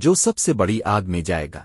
جو سب سے بڑی آگ میں جائے گا۔